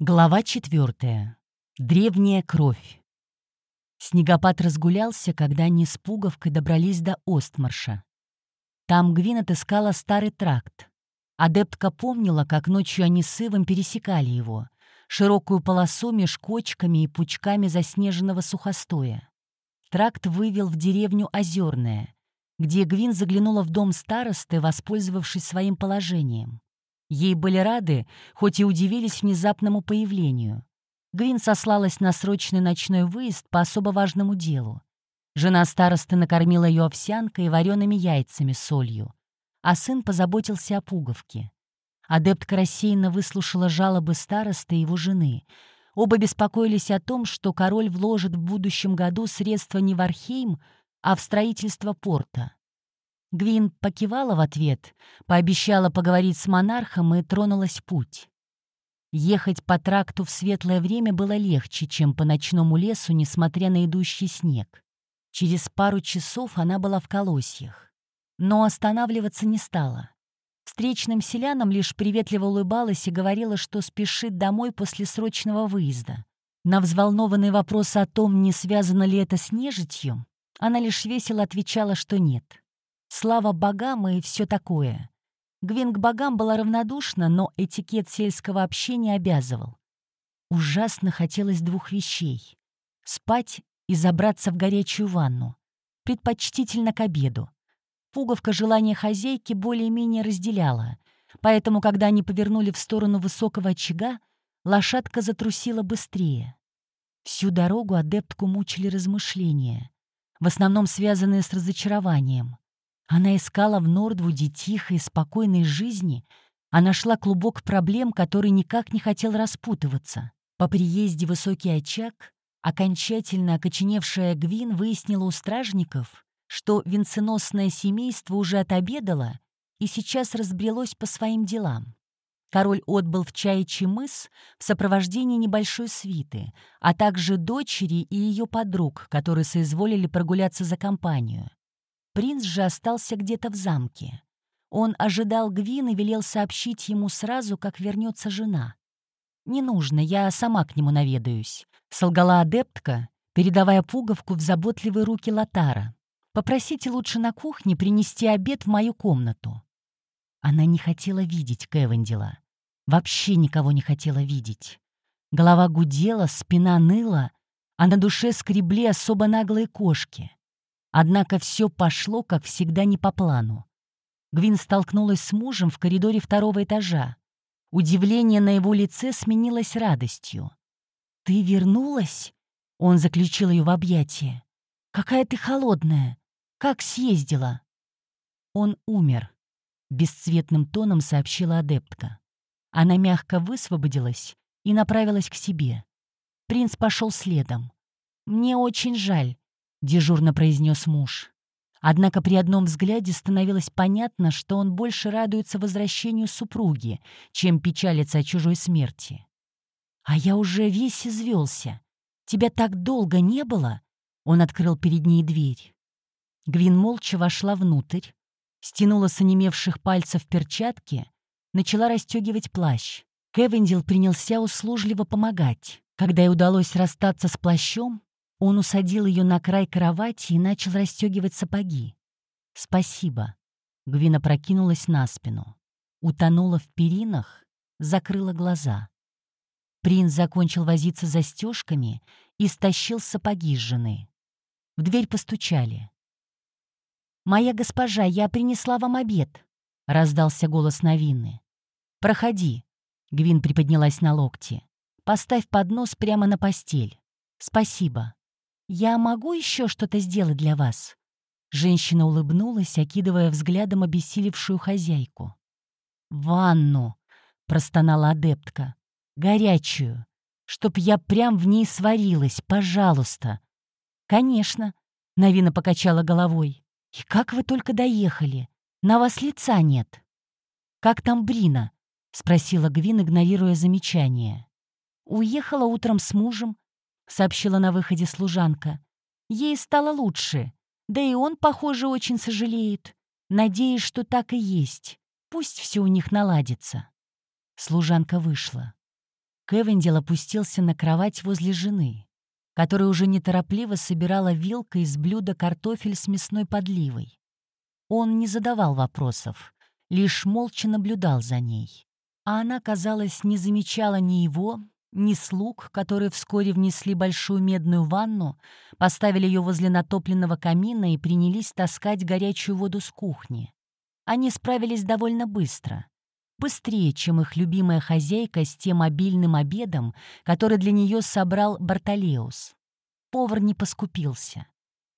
Глава четвертая. Древняя кровь. Снегопад разгулялся, когда они с Пуговкой добрались до Остмарша. Там Гвин отыскала старый тракт. Адептка помнила, как ночью они с Ивом пересекали его, широкую полосу меж кочками и пучками заснеженного сухостоя. Тракт вывел в деревню Озерная, где Гвин заглянула в дом старосты, воспользовавшись своим положением. Ей были рады, хоть и удивились внезапному появлению. Гвин сослалась на срочный ночной выезд по особо важному делу. Жена старосты накормила ее овсянкой и вареными яйцами с солью, а сын позаботился о пуговке. Адептка рассеянно выслушала жалобы старосты и его жены. Оба беспокоились о том, что король вложит в будущем году средства не в Архейм, а в строительство порта. Гвин покивала в ответ, пообещала поговорить с монархом и тронулась в путь. Ехать по тракту в светлое время было легче, чем по ночному лесу, несмотря на идущий снег. Через пару часов она была в колосьях. Но останавливаться не стала. Встречным селянам лишь приветливо улыбалась и говорила, что спешит домой после срочного выезда. На взволнованный вопрос о том, не связано ли это с нежитью, она лишь весело отвечала, что нет. Слава богам и все такое. Гвин к богам была равнодушна, но этикет сельского общения обязывал. Ужасно хотелось двух вещей — спать и забраться в горячую ванну, предпочтительно к обеду. Пуговка желания хозяйки более-менее разделяла, поэтому, когда они повернули в сторону высокого очага, лошадка затрусила быстрее. Всю дорогу адептку мучили размышления, в основном связанные с разочарованием. Она искала в Нордвуде тихой, спокойной жизни, а нашла клубок проблем, который никак не хотел распутываться. По приезде высокий очаг окончательно окоченевшая Гвин выяснила у стражников, что венценосное семейство уже отобедало и сейчас разбрелось по своим делам. Король отбыл в Чаячий мыс в сопровождении небольшой свиты, а также дочери и ее подруг, которые соизволили прогуляться за компанию. Принц же остался где-то в замке. Он ожидал Гвин и велел сообщить ему сразу, как вернется жена. «Не нужно, я сама к нему наведаюсь», — солгала адептка, передавая пуговку в заботливые руки Латара. «Попросите лучше на кухне принести обед в мою комнату». Она не хотела видеть Кевендила. Вообще никого не хотела видеть. Голова гудела, спина ныла, а на душе скребли особо наглые кошки. Однако все пошло, как всегда, не по плану. Гвин столкнулась с мужем в коридоре второго этажа. Удивление на его лице сменилось радостью. «Ты вернулась?» — он заключил ее в объятия. «Какая ты холодная! Как съездила?» «Он умер», — бесцветным тоном сообщила адептка. Она мягко высвободилась и направилась к себе. Принц пошел следом. «Мне очень жаль. — дежурно произнес муж. Однако при одном взгляде становилось понятно, что он больше радуется возвращению супруги, чем печалится о чужой смерти. «А я уже весь извелся. Тебя так долго не было?» Он открыл перед ней дверь. Гвин молча вошла внутрь, стянула с онемевших пальцев перчатки, начала расстегивать плащ. Кевендил принялся услужливо помогать. Когда ей удалось расстаться с плащом, он усадил ее на край кровати и начал расстегивать сапоги. «Спасибо». Гвина прокинулась на спину. Утонула в перинах, закрыла глаза. Принц закончил возиться застежками и стащил сапоги с жены. В дверь постучали. «Моя госпожа, я принесла вам обед», — раздался голос Новины. «Проходи», — Гвин приподнялась на локти. «Поставь поднос прямо на постель. Спасибо». «Я могу еще что-то сделать для вас?» Женщина улыбнулась, окидывая взглядом обессилевшую хозяйку. «Ванну!» — простонала адептка. «Горячую! Чтоб я прям в ней сварилась, пожалуйста!» «Конечно!» — Навина покачала головой. «И как вы только доехали? На вас лица нет!» «Как там Брина?» — спросила Гвин, игнорируя замечание. «Уехала утром с мужем, — сообщила на выходе служанка. «Ей стало лучше. Да и он, похоже, очень сожалеет. Надеюсь, что так и есть. Пусть все у них наладится». Служанка вышла. Кевендил опустился на кровать возле жены, которая уже неторопливо собирала вилкой из блюда картофель с мясной подливой. Он не задавал вопросов, лишь молча наблюдал за ней. А она, казалось, не замечала ни его, ни слуг, которые вскоре внесли большую медную ванну, поставили ее возле натопленного камина и принялись таскать горячую воду с кухни. Они справились довольно быстро. Быстрее, чем их любимая хозяйка с тем обильным обедом, который для нее собрал Бартолеус. Повар не поскупился.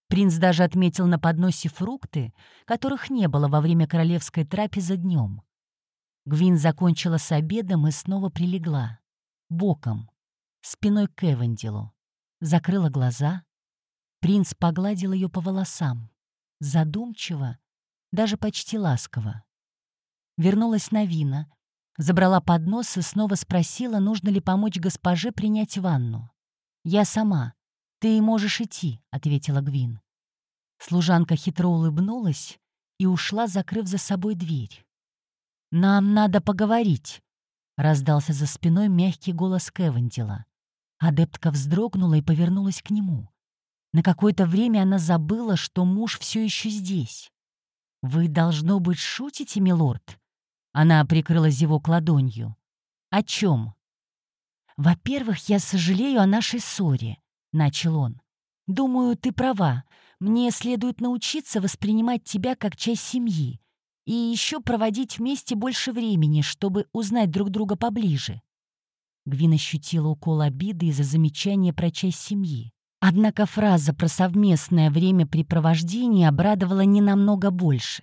Принц даже отметил на подносе фрукты, которых не было во время королевской трапезы днем. Гвин закончила с обедом и снова прилегла боком, спиной к Эвендилу. Закрыла глаза. Принц погладил ее по волосам. Задумчиво, даже почти ласково. Вернулась на вина, забрала поднос и снова спросила, нужно ли помочь госпоже принять ванну. «Я сама. Ты можешь идти», — ответила Гвин. Служанка хитро улыбнулась и ушла, закрыв за собой дверь. «Нам надо поговорить», Раздался за спиной мягкий голос Кевендила. Адептка вздрогнула и повернулась к нему. На какое-то время она забыла, что муж все еще здесь. «Вы, должно быть, шутите, милорд?» Она прикрыла зевок ладонью. «О чем?» «Во-первых, я сожалею о нашей ссоре», — начал он. «Думаю, ты права. Мне следует научиться воспринимать тебя как часть семьи, и еще проводить вместе больше времени, чтобы узнать друг друга поближе. Гвин ощутила укол обиды из-за замечания про часть семьи. Однако фраза про совместное времяпрепровождение обрадовала не намного больше.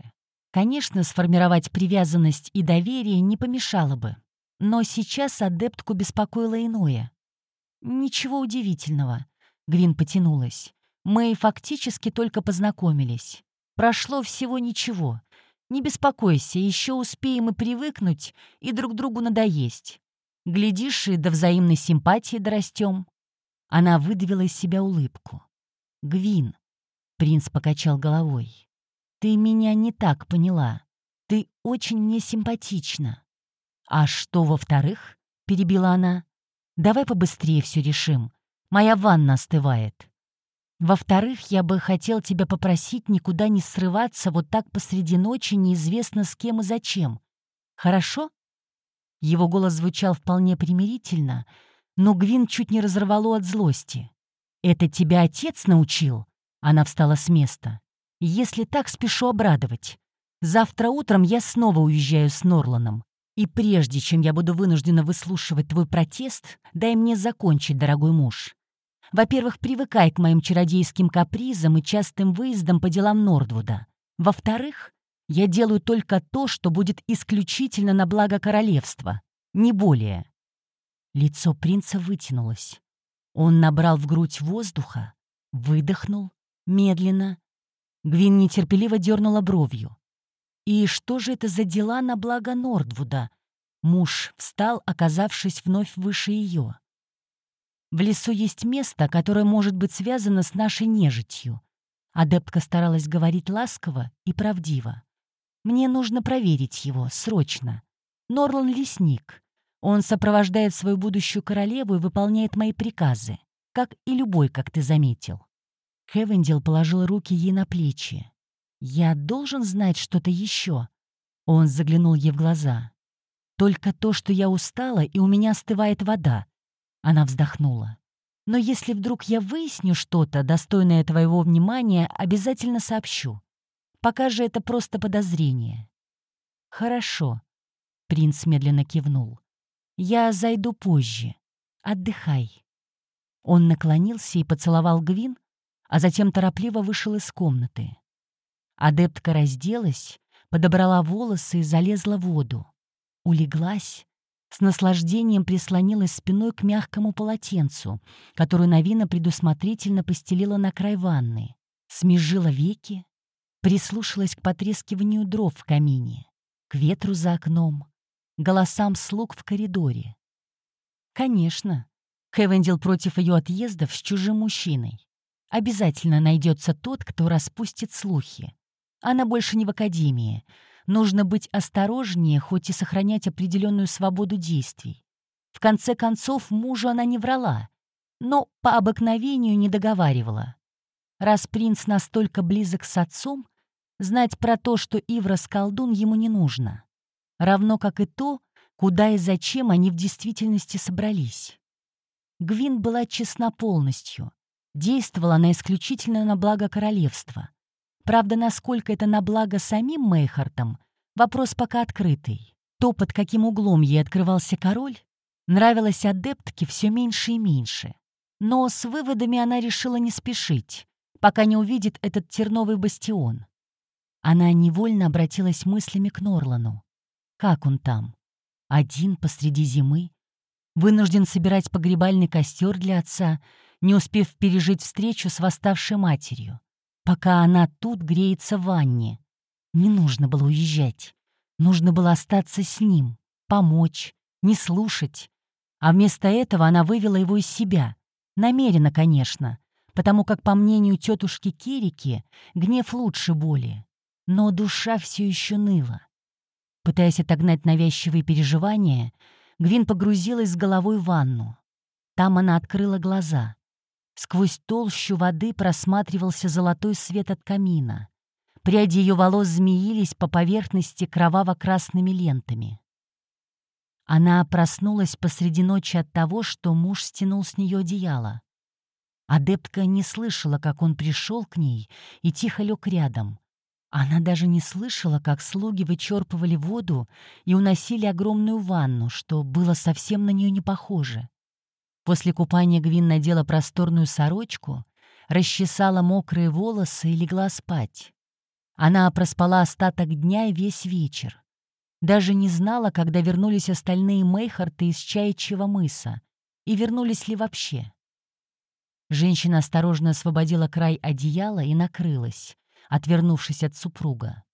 Конечно, сформировать привязанность и доверие не помешало бы. Но сейчас адептку беспокоило иное. «Ничего удивительного», — Гвин потянулась. «Мы фактически только познакомились. Прошло всего ничего, не беспокойся, еще успеем и привыкнуть, и друг другу надоесть. Глядишь, и до взаимной симпатии дорастем». Она выдавила из себя улыбку. «Гвин», — принц покачал головой, — «ты меня не так поняла. Ты очень мне симпатична». «А что, во-вторых?» — перебила она. «Давай побыстрее все решим. Моя ванна остывает». Во-вторых, я бы хотел тебя попросить никуда не срываться вот так посреди ночи неизвестно с кем и зачем. Хорошо?» Его голос звучал вполне примирительно, но Гвин чуть не разорвало от злости. «Это тебя отец научил?» Она встала с места. «Если так, спешу обрадовать. Завтра утром я снова уезжаю с Норланом. И прежде чем я буду вынуждена выслушивать твой протест, дай мне закончить, дорогой муж. Во-первых, привыкай к моим чародейским капризам и частым выездам по делам Нордвуда. Во-вторых, я делаю только то, что будет исключительно на благо королевства, не более». Лицо принца вытянулось. Он набрал в грудь воздуха, выдохнул, медленно. Гвин нетерпеливо дернула бровью. «И что же это за дела на благо Нордвуда?» Муж встал, оказавшись вновь выше ее. В лесу есть место, которое может быть связано с нашей нежитью. Адептка старалась говорить ласково и правдиво. Мне нужно проверить его, срочно. Норлан — лесник. Он сопровождает свою будущую королеву и выполняет мои приказы, как и любой, как ты заметил. Хевендил положил руки ей на плечи. «Я должен знать что-то еще?» Он заглянул ей в глаза. «Только то, что я устала, и у меня остывает вода. Она вздохнула. «Но если вдруг я выясню что-то, достойное твоего внимания, обязательно сообщу. Пока же это просто подозрение». «Хорошо», — принц медленно кивнул. «Я зайду позже. Отдыхай». Он наклонился и поцеловал Гвин, а затем торопливо вышел из комнаты. Адептка разделась, подобрала волосы и залезла в воду. Улеглась, с наслаждением прислонилась спиной к мягкому полотенцу, которую Новина предусмотрительно постелила на край ванны, смежила веки, прислушалась к потрескиванию дров в камине, к ветру за окном, голосам слуг в коридоре. Конечно, Хевендил против ее отъездов с чужим мужчиной. Обязательно найдется тот, кто распустит слухи. Она больше не в академии — Нужно быть осторожнее, хоть и сохранять определенную свободу действий. В конце концов, мужу она не врала, но по обыкновению не договаривала. Раз принц настолько близок с отцом, знать про то, что Иврос колдун, ему не нужно. Равно как и то, куда и зачем они в действительности собрались. Гвин была честна полностью. Действовала она исключительно на благо королевства. Правда, насколько это на благо самим Мейхартом, вопрос пока открытый. То, под каким углом ей открывался король, нравилось адептке все меньше и меньше. Но с выводами она решила не спешить, пока не увидит этот терновый бастион. Она невольно обратилась мыслями к Норлану. Как он там? Один посреди зимы? Вынужден собирать погребальный костер для отца, не успев пережить встречу с восставшей матерью. Пока она тут греется в ванне. Не нужно было уезжать. Нужно было остаться с ним, помочь, не слушать. А вместо этого она вывела его из себя. Намеренно, конечно, потому как, по мнению тетушки Кирики, гнев лучше боли. Но душа все еще ныла. Пытаясь отогнать навязчивые переживания, Гвин погрузилась с головой в ванну. Там она открыла глаза. Сквозь толщу воды просматривался золотой свет от камина. Пряди ее волос змеились по поверхности кроваво-красными лентами. Она проснулась посреди ночи от того, что муж стянул с нее одеяло. Адептка не слышала, как он пришел к ней и тихо лег рядом. Она даже не слышала, как слуги вычерпывали воду и уносили огромную ванну, что было совсем на нее не похоже. После купания Гвин надела просторную сорочку, расчесала мокрые волосы и легла спать. Она проспала остаток дня и весь вечер. Даже не знала, когда вернулись остальные Мейхарты из Чаячьего мыса, и вернулись ли вообще. Женщина осторожно освободила край одеяла и накрылась, отвернувшись от супруга.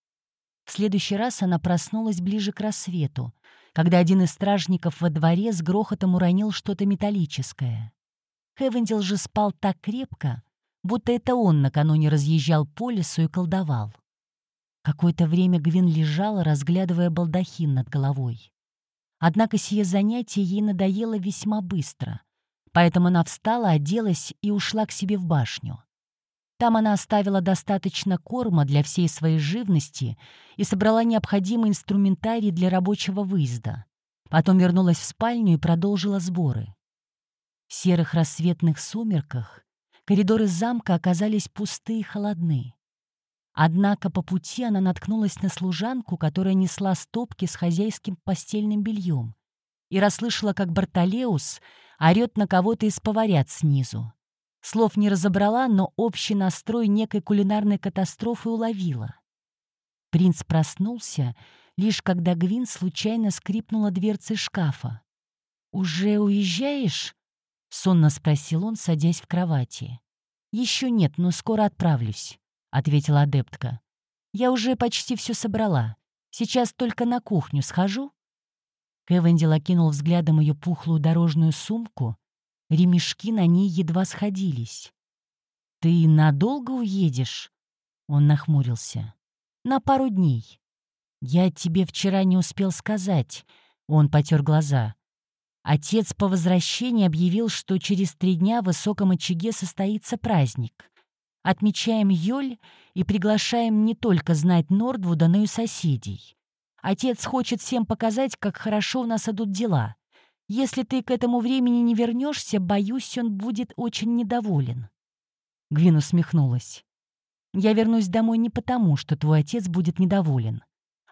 В следующий раз она проснулась ближе к рассвету, когда один из стражников во дворе с грохотом уронил что-то металлическое. Хевендил же спал так крепко, будто это он накануне разъезжал по лесу и колдовал. Какое-то время Гвин лежала, разглядывая балдахин над головой. Однако сие занятие ей надоело весьма быстро, поэтому она встала, оделась и ушла к себе в башню. Там она оставила достаточно корма для всей своей живности и собрала необходимый инструментарий для рабочего выезда. Потом вернулась в спальню и продолжила сборы. В серых рассветных сумерках коридоры замка оказались пусты и холодны. Однако по пути она наткнулась на служанку, которая несла стопки с хозяйским постельным бельем, и расслышала, как Бартолеус орёт на кого-то из поварят снизу. Слов не разобрала, но общий настрой некой кулинарной катастрофы уловила. Принц проснулся, лишь когда Гвин случайно скрипнула дверцы шкафа. «Уже уезжаешь?» — сонно спросил он, садясь в кровати. «Еще нет, но скоро отправлюсь», — ответила адептка. «Я уже почти все собрала. Сейчас только на кухню схожу». Кевендил окинул взглядом ее пухлую дорожную сумку, Ремешки на ней едва сходились. «Ты надолго уедешь?» Он нахмурился. «На пару дней. Я тебе вчера не успел сказать». Он потер глаза. Отец по возвращении объявил, что через три дня в высоком очаге состоится праздник. Отмечаем Йоль и приглашаем не только знать Нордвуда, но и соседей. Отец хочет всем показать, как хорошо у нас идут дела. Если ты к этому времени не вернешься, боюсь, он будет очень недоволен». Гвин усмехнулась. «Я вернусь домой не потому, что твой отец будет недоволен,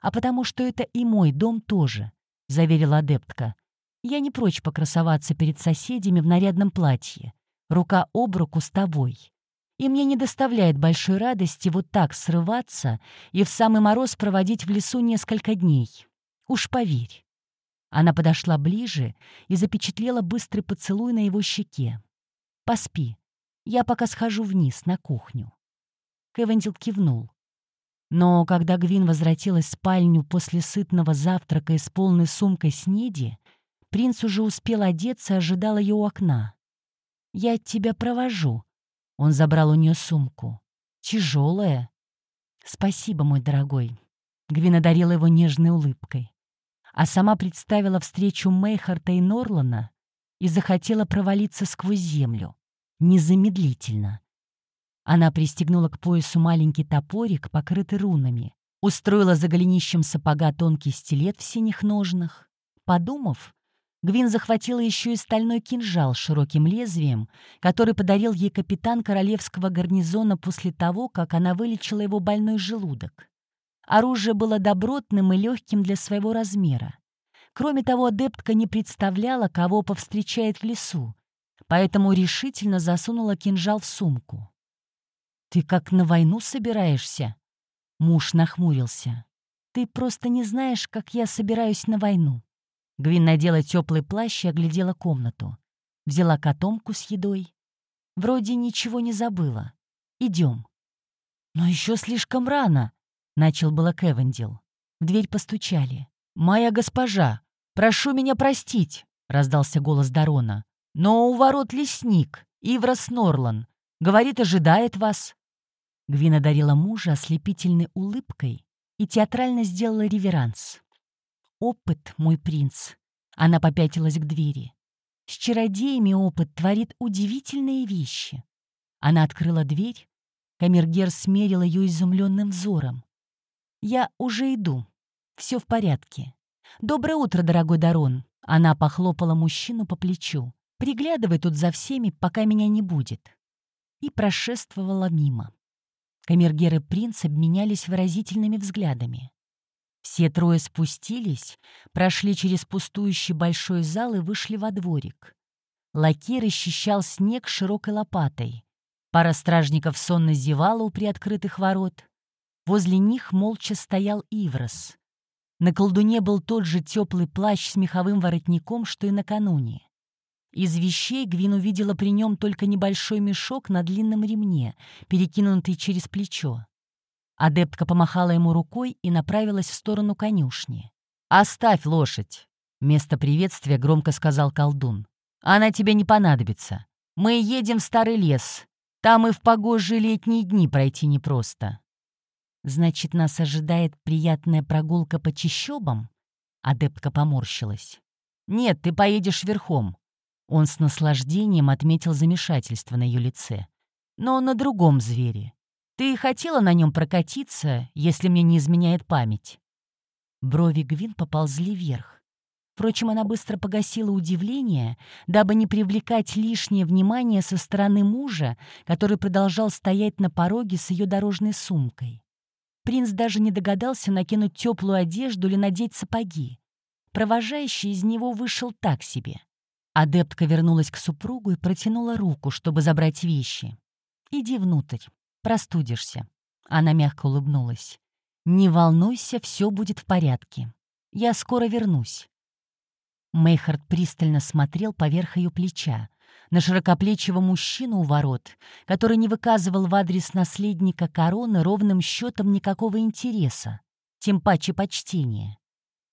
а потому что это и мой дом тоже», — заверила адептка. «Я не прочь покрасоваться перед соседями в нарядном платье, рука об руку с тобой. И мне не доставляет большой радости вот так срываться и в самый мороз проводить в лесу несколько дней. Уж поверь». Она подошла ближе и запечатлела быстрый поцелуй на его щеке. «Поспи. Я пока схожу вниз, на кухню». Кевендил кивнул. Но когда Гвин возвратилась в спальню после сытного завтрака и с полной сумкой снеди, принц уже успел одеться и ожидал ее у окна. «Я тебя провожу». Он забрал у нее сумку. «Тяжелая». «Спасибо, мой дорогой». Гвин одарила его нежной улыбкой. А сама представила встречу Мейхарта и Норлана и захотела провалиться сквозь землю. Незамедлительно. Она пристегнула к поясу маленький топорик, покрытый рунами, устроила за голенищем сапога тонкий стилет в синих ножнах. Подумав, Гвин захватила еще и стальной кинжал с широким лезвием, который подарил ей капитан королевского гарнизона после того, как она вылечила его больной желудок. Оружие было добротным и легким для своего размера. Кроме того, адептка не представляла, кого повстречает в лесу, поэтому решительно засунула кинжал в сумку. «Ты как на войну собираешься?» Муж нахмурился. «Ты просто не знаешь, как я собираюсь на войну». Гвин надела теплый плащ и оглядела комнату. Взяла котомку с едой. Вроде ничего не забыла. Идем. «Но еще слишком рано», — начал было Кевендил. В дверь постучали. «Моя госпожа, прошу меня простить», — раздался голос Дарона. «Но у ворот лесник, Иврос Норлан. Говорит, ожидает вас». Гвин одарила мужа ослепительной улыбкой и театрально сделала реверанс. «Опыт, мой принц!» Она попятилась к двери. «С чародеями опыт творит удивительные вещи». Она открыла дверь. Камергер смерил ее изумленным взором. «Я уже иду. Все в порядке. Доброе утро, дорогой Дарон». Она похлопала мужчину по плечу. «Приглядывай тут за всеми, пока меня не будет». И прошествовала мимо. Камергер и принц обменялись выразительными взглядами. Все трое спустились, прошли через пустующий большой зал и вышли во дворик. Лакей расчищал снег широкой лопатой. Пара стражников сонно зевала у приоткрытых ворот. Возле них молча стоял Иврос. На колдуне был тот же теплый плащ с меховым воротником, что и накануне. Из вещей Гвин увидела при нем только небольшой мешок на длинном ремне, перекинутый через плечо. Адептка помахала ему рукой и направилась в сторону конюшни. «Оставь лошадь!» — Место приветствия громко сказал колдун. «Она тебе не понадобится. Мы едем в старый лес. Там и в погожие летние дни пройти непросто». «Значит, нас ожидает приятная прогулка по чащобам?» Адептка поморщилась. «Нет, ты поедешь верхом». Он с наслаждением отметил замешательство на ее лице. «Но на другом звере. Ты хотела на нем прокатиться, если мне не изменяет память?» Брови Гвин поползли вверх. Впрочем, она быстро погасила удивление, дабы не привлекать лишнее внимание со стороны мужа, который продолжал стоять на пороге с ее дорожной сумкой. Принц даже не догадался накинуть теплую одежду или надеть сапоги. Провожающий из него вышел так себе. Адептка вернулась к супругу и протянула руку, чтобы забрать вещи. «Иди внутрь. Простудишься». Она мягко улыбнулась. «Не волнуйся, все будет в порядке. Я скоро вернусь». Мейхард пристально смотрел поверх ее плеча, на широкоплечего мужчину у ворот, который не выказывал в адрес наследника короны ровным счетом никакого интереса, тем паче почтения.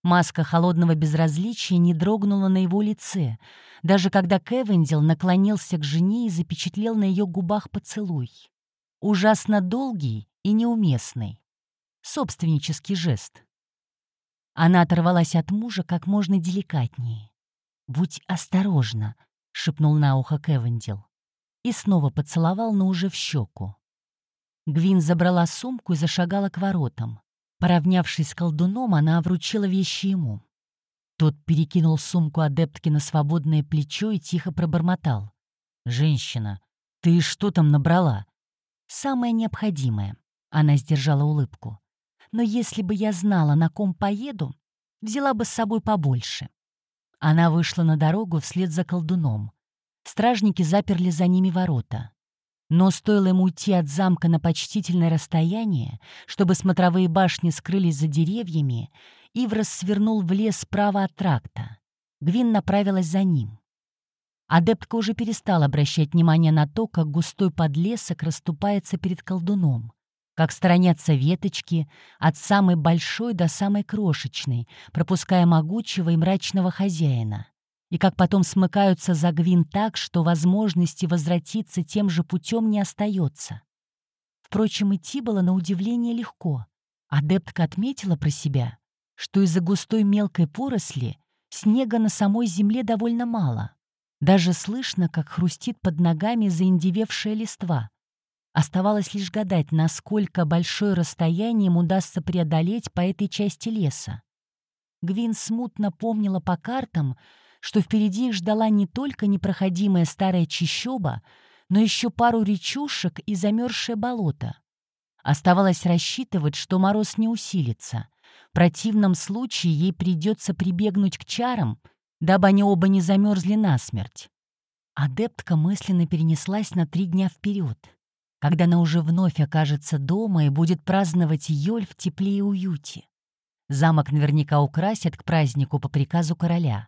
Маска холодного безразличия не дрогнула на его лице, даже когда Кевендил наклонился к жене и запечатлел на ее губах поцелуй ужасно долгий и неуместный. Собственнический жест. Она оторвалась от мужа как можно деликатнее. «Будь осторожна», — шепнул на ухо Кевендил. И снова поцеловал, но уже в щеку. Гвин забрала сумку и зашагала к воротам. Поравнявшись с колдуном, она вручила вещи ему. Тот перекинул сумку адептки на свободное плечо и тихо пробормотал. «Женщина, ты что там набрала? Самое необходимое. Она сдержала улыбку. Но если бы я знала, на ком поеду, взяла бы с собой побольше. Она вышла на дорогу вслед за колдуном. Стражники заперли за ними ворота. Но стоило ему уйти от замка на почтительное расстояние, чтобы смотровые башни скрылись за деревьями, Иврос свернул в лес справа от тракта. Гвин направилась за ним. Адептка уже перестала обращать внимание на то, как густой подлесок расступается перед колдуном, как сторонятся веточки от самой большой до самой крошечной, пропуская могучего и мрачного хозяина, и как потом смыкаются за гвин так, что возможности возвратиться тем же путем не остается. Впрочем, идти было на удивление легко. Адептка отметила про себя, что из-за густой мелкой поросли снега на самой земле довольно мало. Даже слышно, как хрустит под ногами заиндевевшая листва. Оставалось лишь гадать, насколько большое расстояние им удастся преодолеть по этой части леса. Гвин смутно помнила по картам, что впереди их ждала не только непроходимая старая чащоба, но еще пару речушек и замерзшее болото. Оставалось рассчитывать, что мороз не усилится. В противном случае ей придется прибегнуть к чарам, дабы они оба не замерзли насмерть. Адептка мысленно перенеслась на три дня вперед, когда она уже вновь окажется дома и будет праздновать Йоль в тепле и уюте. Замок наверняка украсят к празднику по приказу короля,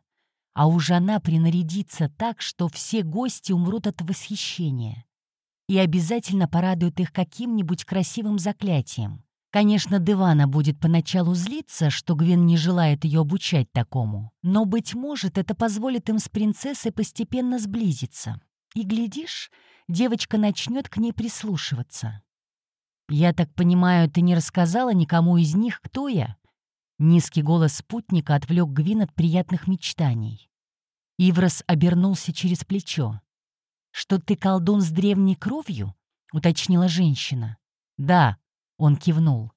а уж она принарядится так, что все гости умрут от восхищения и обязательно порадует их каким-нибудь красивым заклятием. Конечно, Девана будет поначалу злиться, что Гвен не желает ее обучать такому, но, быть может, это позволит им с принцессой постепенно сблизиться. И, глядишь, девочка начнет к ней прислушиваться. «Я так понимаю, ты не рассказала никому из них, кто я?» Низкий голос спутника отвлек Гвин от приятных мечтаний. Иврос обернулся через плечо. «Что ты колдун с древней кровью?» — уточнила женщина. «Да», — он кивнул.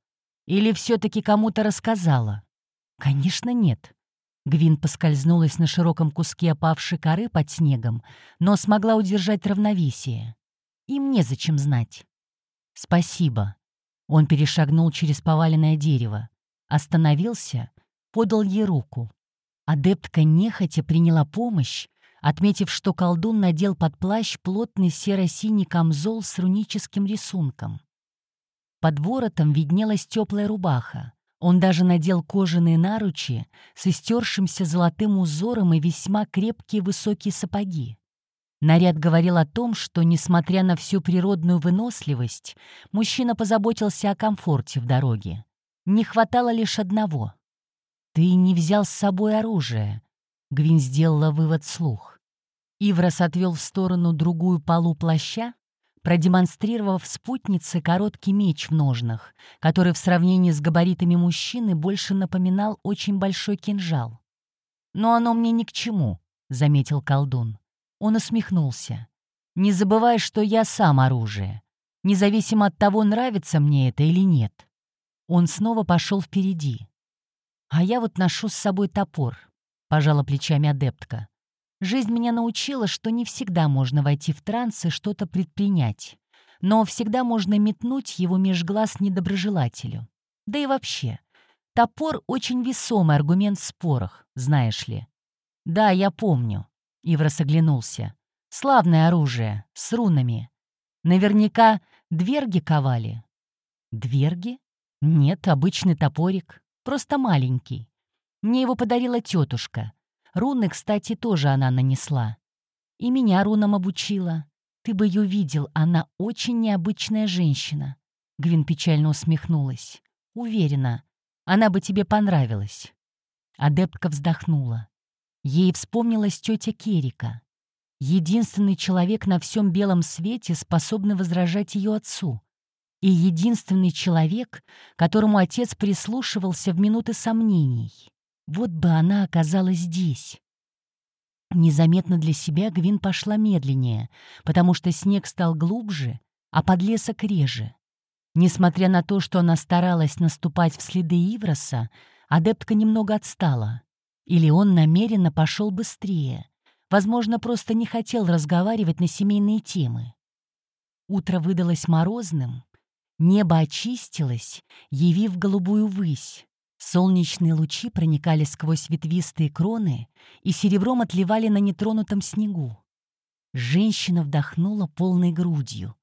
«Или все-таки кому-то рассказала?» «Конечно, нет». Гвин поскользнулась на широком куске опавшей коры под снегом, но смогла удержать равновесие. Им незачем знать. «Спасибо». Он перешагнул через поваленное дерево, остановился, подал ей руку. Адептка нехотя приняла помощь, отметив, что колдун надел под плащ плотный серо-синий камзол с руническим рисунком. Под воротом виднелась теплая рубаха. Он даже надел кожаные наручи с истершимся золотым узором и весьма крепкие высокие сапоги. Наряд говорил о том, что, несмотря на всю природную выносливость, мужчина позаботился о комфорте в дороге. Не хватало лишь одного. «Ты не взял с собой оружие», — Гвин сделала вывод слух. Иврос отвел в сторону другую полу плаща, продемонстрировав спутнице короткий меч в ножнах, который в сравнении с габаритами мужчины больше напоминал очень большой кинжал. «Но оно мне ни к чему», — заметил колдун. Он усмехнулся. «Не забывай, что я сам оружие, независимо от того, нравится мне это или нет». Он снова пошел впереди. «А я вот ношу с собой топор», — пожала плечами адептка. Жизнь меня научила, что не всегда можно войти в транс и что-то предпринять, но всегда можно метнуть его меж глаз недоброжелателю. Да и вообще, топор — очень весомый аргумент в спорах, знаешь ли. «Да, я помню», — Иврос оглянулся. «Славное оружие, с рунами. Наверняка дверги ковали». «Дверги? Нет, обычный топорик, просто маленький. Мне его подарила тетушка. Руны, кстати, тоже она нанесла. И меня рунам обучила. Ты бы ее видел, она очень необычная женщина. Гвин печально усмехнулась. Уверена, она бы тебе понравилась. Адептка вздохнула. Ей вспомнилась тетя Керика. Единственный человек на всем белом свете, способный возражать ее отцу. И единственный человек, которому отец прислушивался в минуты сомнений. Вот бы она оказалась здесь. Незаметно для себя Гвин пошла медленнее, потому что снег стал глубже, а подлесок реже. Несмотря на то, что она старалась наступать в следы Ивроса, адептка немного отстала. Или он намеренно пошел быстрее. Возможно, просто не хотел разговаривать на семейные темы. Утро выдалось морозным, небо очистилось, явив голубую высь. Солнечные лучи проникали сквозь ветвистые кроны и серебром отливали на нетронутом снегу. Женщина вдохнула полной грудью.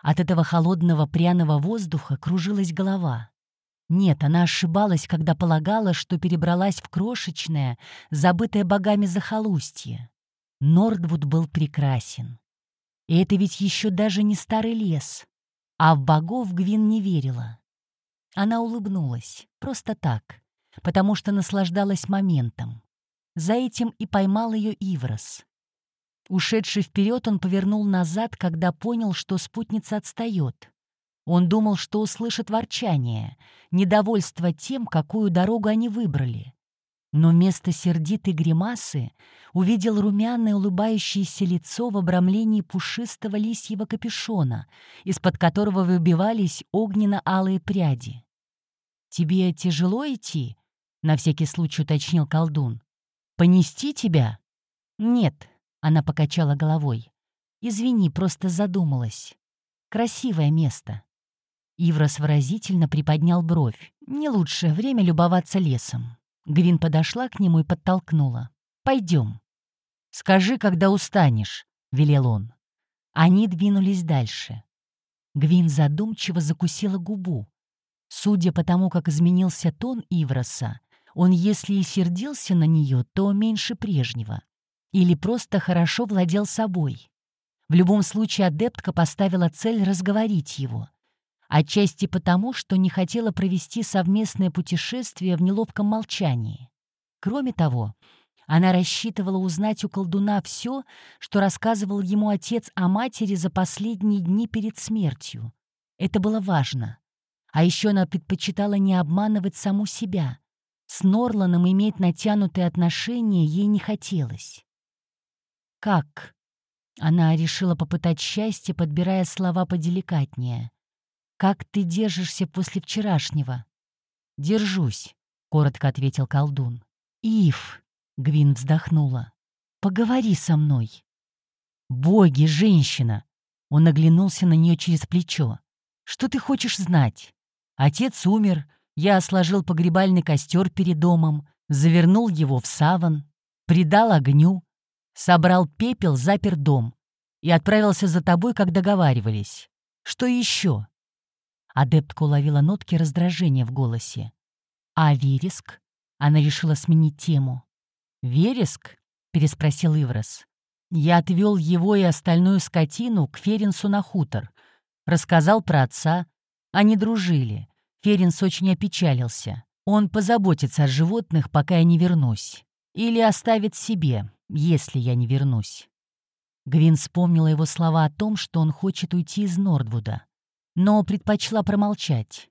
От этого холодного пряного воздуха кружилась голова. Нет, она ошибалась, когда полагала, что перебралась в крошечное, забытое богами захолустье. Нордвуд был прекрасен. И это ведь еще даже не старый лес. А в богов Гвин не верила. Она улыбнулась, просто так, потому что наслаждалась моментом. За этим и поймал ее Иврос. Ушедший вперед, он повернул назад, когда понял, что спутница отстает. Он думал, что услышит ворчание, недовольство тем, какую дорогу они выбрали. Но вместо сердитой гримасы увидел румяное улыбающееся лицо в обрамлении пушистого лисьего капюшона, из-под которого выбивались огненно-алые пряди. «Тебе тяжело идти?» — на всякий случай уточнил колдун. «Понести тебя?» «Нет», — она покачала головой. «Извини, просто задумалась. Красивое место». Иврос выразительно приподнял бровь. «Не лучшее время любоваться лесом». Гвин подошла к нему и подтолкнула. «Пойдем». «Скажи, когда устанешь», — велел он. Они двинулись дальше. Гвин задумчиво закусила губу. Судя по тому, как изменился тон Ивроса, он, если и сердился на нее, то меньше прежнего. Или просто хорошо владел собой. В любом случае адептка поставила цель разговорить его. Отчасти потому, что не хотела провести совместное путешествие в неловком молчании. Кроме того, она рассчитывала узнать у колдуна все, что рассказывал ему отец о матери за последние дни перед смертью. Это было важно. А еще она предпочитала не обманывать саму себя. С Норланом иметь натянутые отношения ей не хотелось. «Как?» Она решила попытать счастье, подбирая слова поделикатнее. «Как ты держишься после вчерашнего?» «Держусь», — коротко ответил колдун. «Ив», — Гвин вздохнула, — «поговори со мной». «Боги, женщина!» Он оглянулся на нее через плечо. «Что ты хочешь знать?» Отец умер, я сложил погребальный костер перед домом, завернул его в саван, придал огню, собрал пепел, запер дом и отправился за тобой, как договаривались. Что еще?» Адептка уловила нотки раздражения в голосе. «А вереск?» Она решила сменить тему. «Вереск?» — переспросил Иврос. «Я отвел его и остальную скотину к Ференсу на хутор. Рассказал про отца. Они дружили. Ференс очень опечалился. Он позаботится о животных, пока я не вернусь. Или оставит себе, если я не вернусь. Гвин вспомнила его слова о том, что он хочет уйти из Нордвуда, но предпочла промолчать.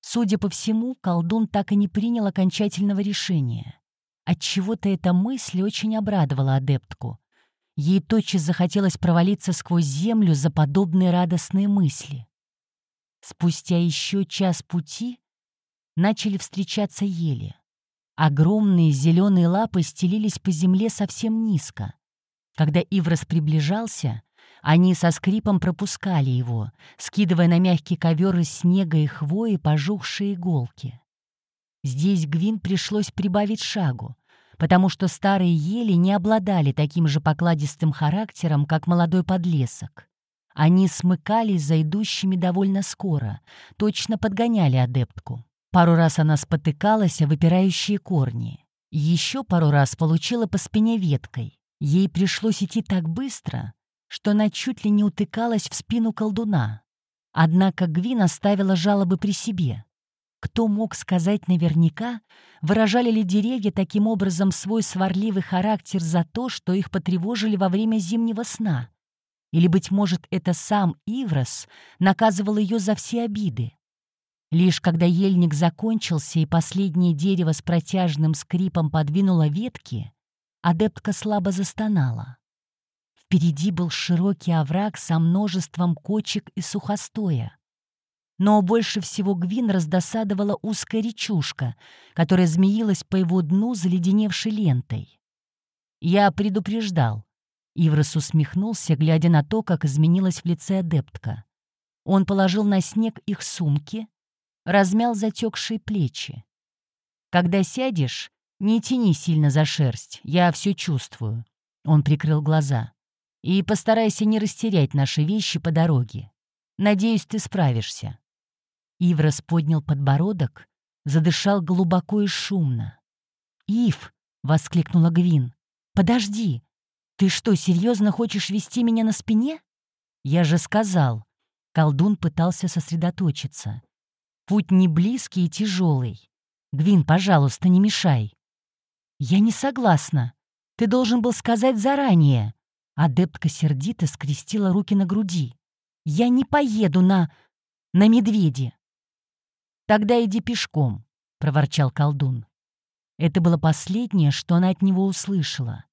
Судя по всему, колдун так и не принял окончательного решения. Отчего-то эта мысль очень обрадовала адептку. Ей тотчас захотелось провалиться сквозь землю за подобные радостные мысли. Спустя еще час пути начали встречаться ели. Огромные зеленые лапы стелились по земле совсем низко. Когда Иврос приближался, они со скрипом пропускали его, скидывая на мягкий ковер из снега и хвои пожухшие иголки. Здесь Гвин пришлось прибавить шагу, потому что старые ели не обладали таким же покладистым характером, как молодой подлесок. Они смыкались за идущими довольно скоро, точно подгоняли адептку. Пару раз она спотыкалась о выпирающие корни. Еще пару раз получила по спине веткой. Ей пришлось идти так быстро, что она чуть ли не утыкалась в спину колдуна. Однако Гвин оставила жалобы при себе. Кто мог сказать наверняка, выражали ли деревья таким образом свой сварливый характер за то, что их потревожили во время зимнего сна? Или, быть может, это сам Иврос наказывал ее за все обиды. Лишь когда ельник закончился и последнее дерево с протяжным скрипом подвинуло ветки, адептка слабо застонала. Впереди был широкий овраг со множеством кочек и сухостоя. Но больше всего Гвин раздосадовала узкая речушка, которая змеилась по его дну заледеневшей лентой. Я предупреждал. Иврос усмехнулся, глядя на то, как изменилась в лице адептка. Он положил на снег их сумки, размял затекшие плечи. «Когда сядешь, не тяни сильно за шерсть, я все чувствую». Он прикрыл глаза. «И постарайся не растерять наши вещи по дороге. Надеюсь, ты справишься». Иврос поднял подбородок, задышал глубоко и шумно. «Ив!» — воскликнула Гвин. «Подожди! «Ты что, серьезно хочешь вести меня на спине?» «Я же сказал». Колдун пытался сосредоточиться. «Путь не близкий и тяжелый. Гвин, пожалуйста, не мешай». «Я не согласна. Ты должен был сказать заранее». Адептка сердито скрестила руки на груди. «Я не поеду на...» на медведе». «Тогда иди пешком», — проворчал колдун. Это было последнее, что она от него услышала.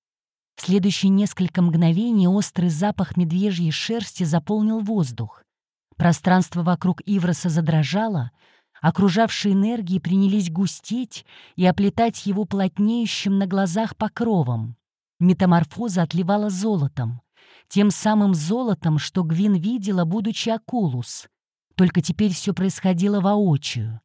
В следующие несколько мгновений острый запах медвежьей шерсти заполнил воздух. Пространство вокруг Ивроса задрожало, окружавшие энергии принялись густеть и оплетать его плотнеющим на глазах покровом. Метаморфоза отливала золотом. Тем самым золотом, что Гвин видела, будучи Акулус. Только теперь все происходило воочию.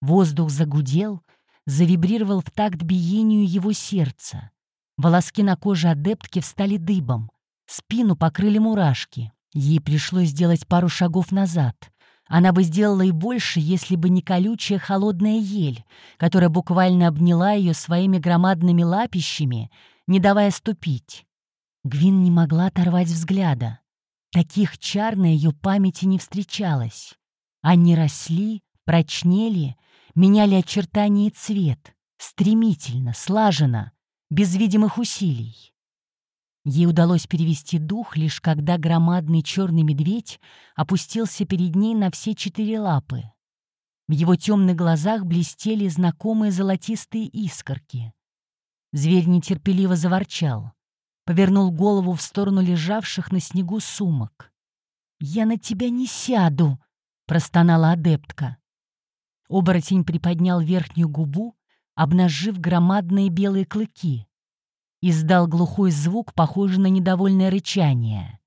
Воздух загудел, завибрировал в такт биению его сердца. Волоски на коже адептки встали дыбом. Спину покрыли мурашки. Ей пришлось сделать пару шагов назад. Она бы сделала и больше, если бы не колючая холодная ель, которая буквально обняла ее своими громадными лапищами, не давая ступить. Гвин не могла оторвать взгляда. Таких чар на ее памяти не встречалось. Они росли, прочнели, меняли очертания и цвет, стремительно, слаженно, без видимых усилий. Ей удалось перевести дух, лишь когда громадный черный медведь опустился перед ней на все четыре лапы. В его темных глазах блестели знакомые золотистые искорки. Зверь нетерпеливо заворчал, повернул голову в сторону лежавших на снегу сумок. «Я на тебя не сяду!» — простонала адептка. Оборотень приподнял верхнюю губу, обнажив громадные белые клыки. Издал глухой звук, похожий на недовольное рычание.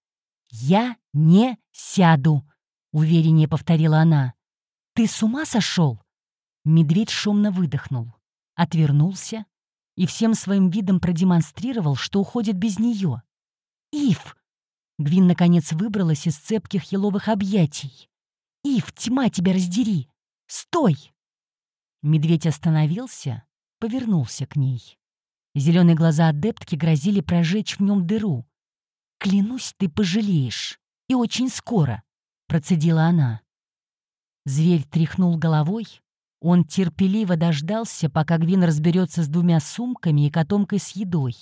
«Я не сяду», — увереннее повторила она. «Ты с ума сошел?» Медведь шумно выдохнул, отвернулся и всем своим видом продемонстрировал, что уходит без нее. «Ив!» Гвин наконец выбралась из цепких еловых объятий. «Ив, тьма тебя раздери! Стой!» Медведь остановился, повернулся к ней. Зеленые глаза адептки грозили прожечь в нем дыру. «Клянусь, ты пожалеешь. И очень скоро», — процедила она. Зверь тряхнул головой. Он терпеливо дождался, пока Гвин разберется с двумя сумками и котомкой с едой.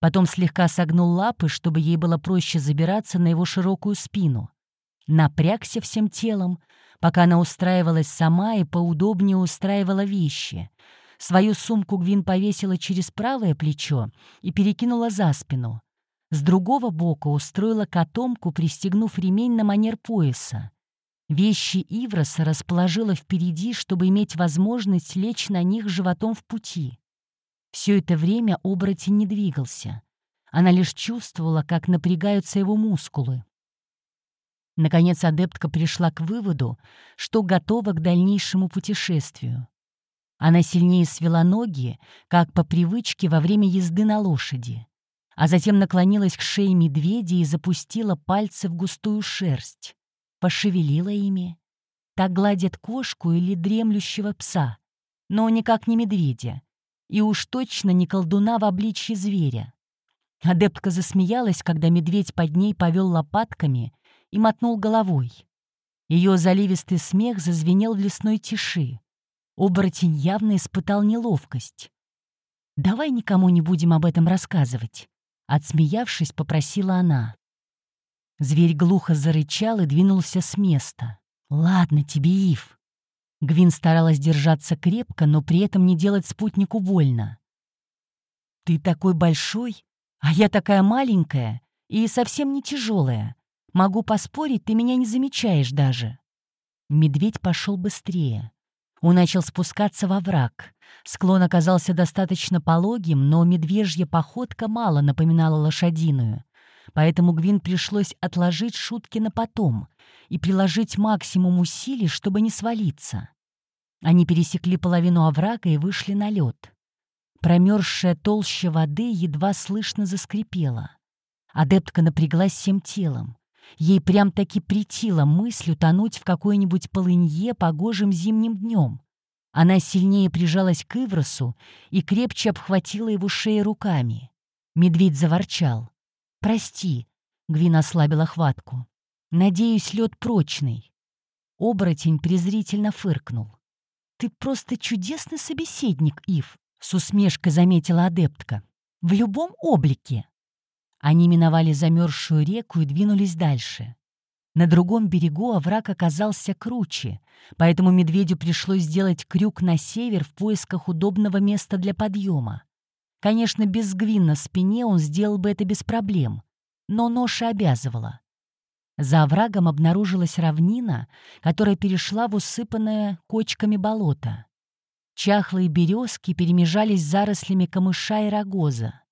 Потом слегка согнул лапы, чтобы ей было проще забираться на его широкую спину. Напрягся всем телом, пока она устраивалась сама и поудобнее устраивала вещи. Свою сумку Гвин повесила через правое плечо и перекинула за спину. С другого бока устроила котомку, пристегнув ремень на манер пояса. Вещи Ивроса расположила впереди, чтобы иметь возможность лечь на них животом в пути. Все это время оборотень не двигался. Она лишь чувствовала, как напрягаются его мускулы. Наконец адептка пришла к выводу, что готова к дальнейшему путешествию. Она сильнее свела ноги, как по привычке во время езды на лошади, а затем наклонилась к шее медведя и запустила пальцы в густую шерсть, пошевелила ими. Так гладят кошку или дремлющего пса, но никак не медведя, и уж точно не колдуна в обличье зверя. Адептка засмеялась, когда медведь под ней повел лопатками и мотнул головой. Ее заливистый смех зазвенел в лесной тиши. Оборотень явно испытал неловкость. «Давай никому не будем об этом рассказывать», — отсмеявшись, попросила она. Зверь глухо зарычал и двинулся с места. «Ладно тебе, Ив». Гвин старалась держаться крепко, но при этом не делать спутнику больно. «Ты такой большой, а я такая маленькая и совсем не тяжелая. Могу поспорить, ты меня не замечаешь даже». Медведь пошел быстрее. Он начал спускаться во враг. Склон оказался достаточно пологим, но медвежья походка мало напоминала лошадиную. Поэтому Гвин пришлось отложить шутки на потом и приложить максимум усилий, чтобы не свалиться. Они пересекли половину оврага и вышли на лед. Промерзшая толща воды едва слышно заскрипела. Адептка напряглась всем телом. Ей прям-таки притила мысль утонуть в какой-нибудь полынье погожим зимним днем. Она сильнее прижалась к Ивросу и крепче обхватила его шею руками. Медведь заворчал. «Прости», — Гвин ослабила хватку. «Надеюсь, лед прочный». Оборотень презрительно фыркнул. «Ты просто чудесный собеседник, Ив», — с усмешкой заметила адептка. «В любом облике». Они миновали замерзшую реку и двинулись дальше. На другом берегу овраг оказался круче, поэтому медведю пришлось сделать крюк на север в поисках удобного места для подъема. Конечно, без гвин на спине он сделал бы это без проблем, но ноша обязывала. За оврагом обнаружилась равнина, которая перешла в усыпанное кочками болото. Чахлые березки перемежались с зарослями камыша и рогоза.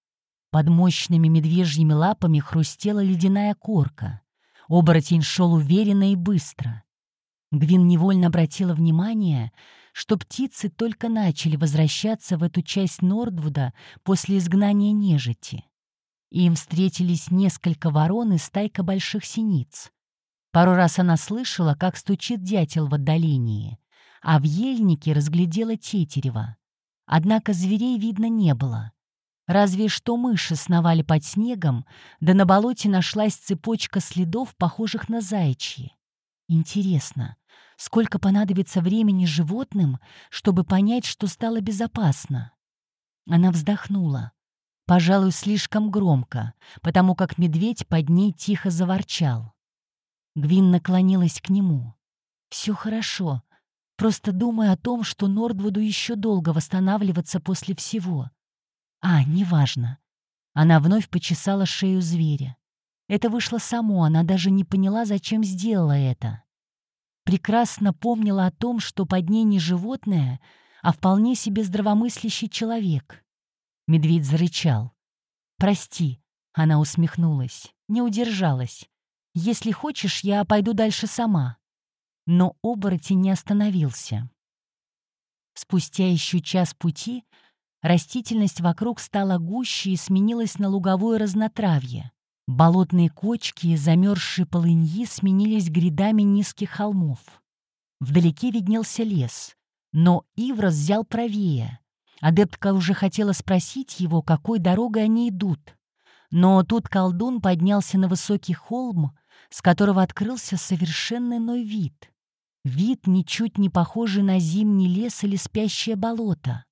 Под мощными медвежьими лапами хрустела ледяная корка. Оборотень шел уверенно и быстро. Гвин невольно обратила внимание, что птицы только начали возвращаться в эту часть Нордвуда после изгнания нежити. Им встретились несколько ворон и стайка больших синиц. Пару раз она слышала, как стучит дятел в отдалении, а в ельнике разглядела тетерева. Однако зверей видно не было. Разве что мыши сновали под снегом, да на болоте нашлась цепочка следов, похожих на заячьи. Интересно, сколько понадобится времени животным, чтобы понять, что стало безопасно? Она вздохнула. Пожалуй, слишком громко, потому как медведь под ней тихо заворчал. Гвин наклонилась к нему. «Все хорошо. Просто думаю о том, что Нордвуду еще долго восстанавливаться после всего. А, неважно. Она вновь почесала шею зверя. Это вышло само, она даже не поняла, зачем сделала это. Прекрасно помнила о том, что под ней не животное, а вполне себе здравомыслящий человек. Медведь зарычал. «Прости», — она усмехнулась, не удержалась. «Если хочешь, я пойду дальше сама». Но оборотень не остановился. Спустя еще час пути Растительность вокруг стала гуще и сменилась на луговое разнотравье. Болотные кочки и замерзшие полыньи сменились грядами низких холмов. Вдалеке виднелся лес, но Иврос взял правее. Адептка уже хотела спросить его, какой дорогой они идут. Но тут колдун поднялся на высокий холм, с которого открылся совершенно иной вид. Вид, ничуть не похожий на зимний лес или спящее болото.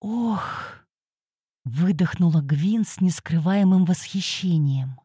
«Ох!» — выдохнула Гвин с нескрываемым восхищением.